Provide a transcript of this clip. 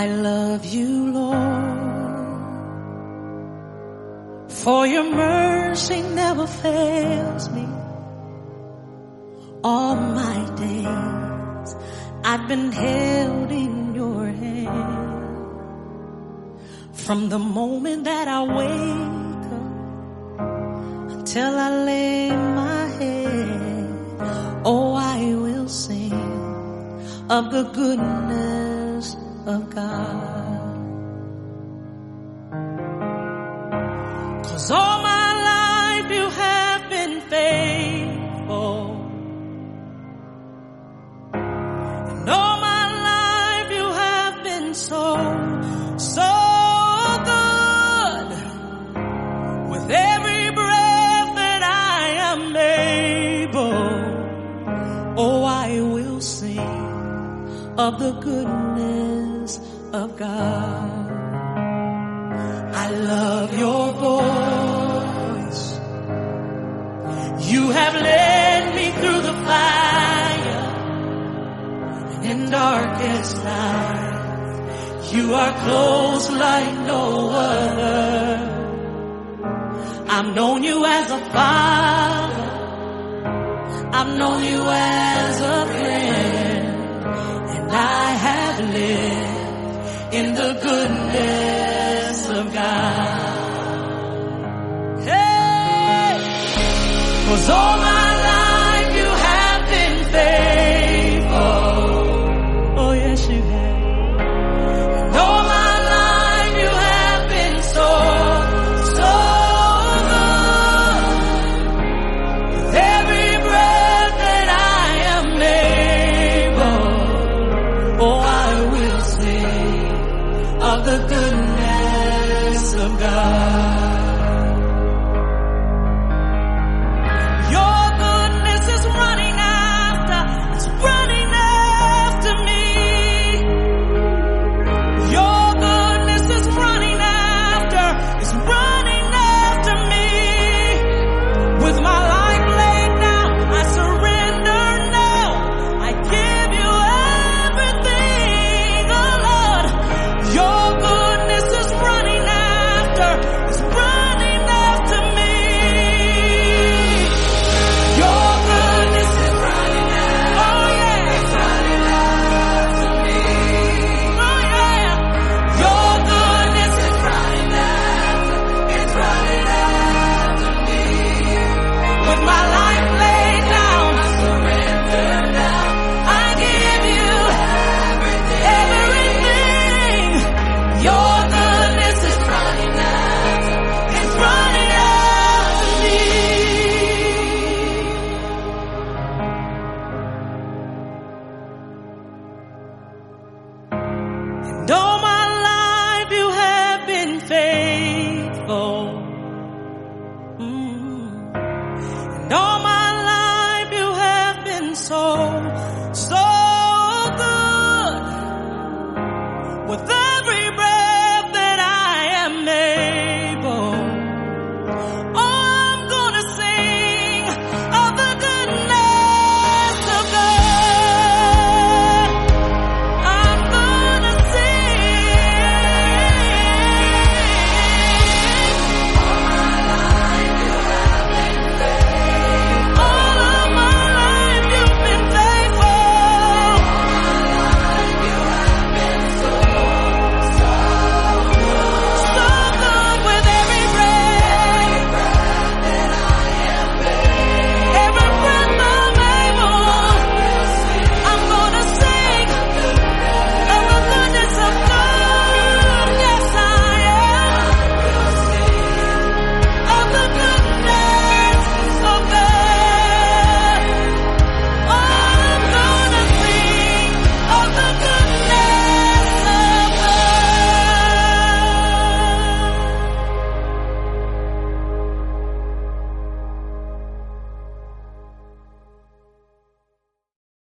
I love you, Lord. For your mercy never fails me. All my days I've been held in your hand. From the moment that I wake up until I lay my head, oh, I will sing of the goodness of God. Cause all my life you have been faithful. And all my life you have been so, so good. With every breath that I am able, oh, I will sing of the goodness of God. I love your voice. You have led me through the fire and in darkest night. You are close like no other. I've known you as a father. I've known you as a friend. In the goodness of God. Hey! Cause all my of